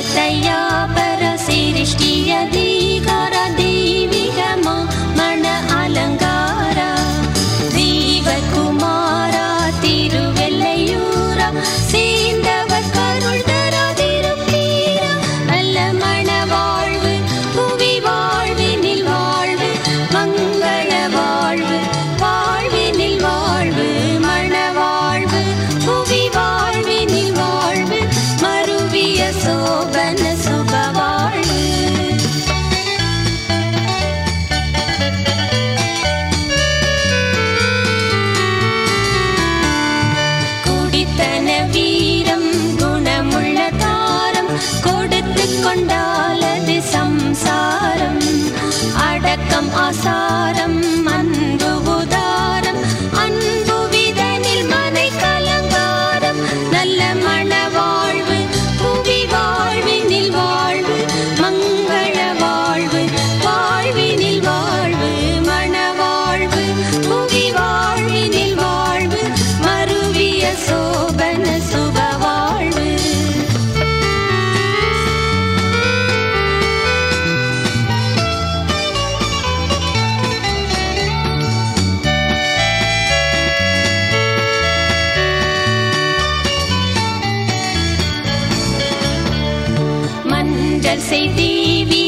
ったよ संसारम् अडकम् आसारम् and say, Divi.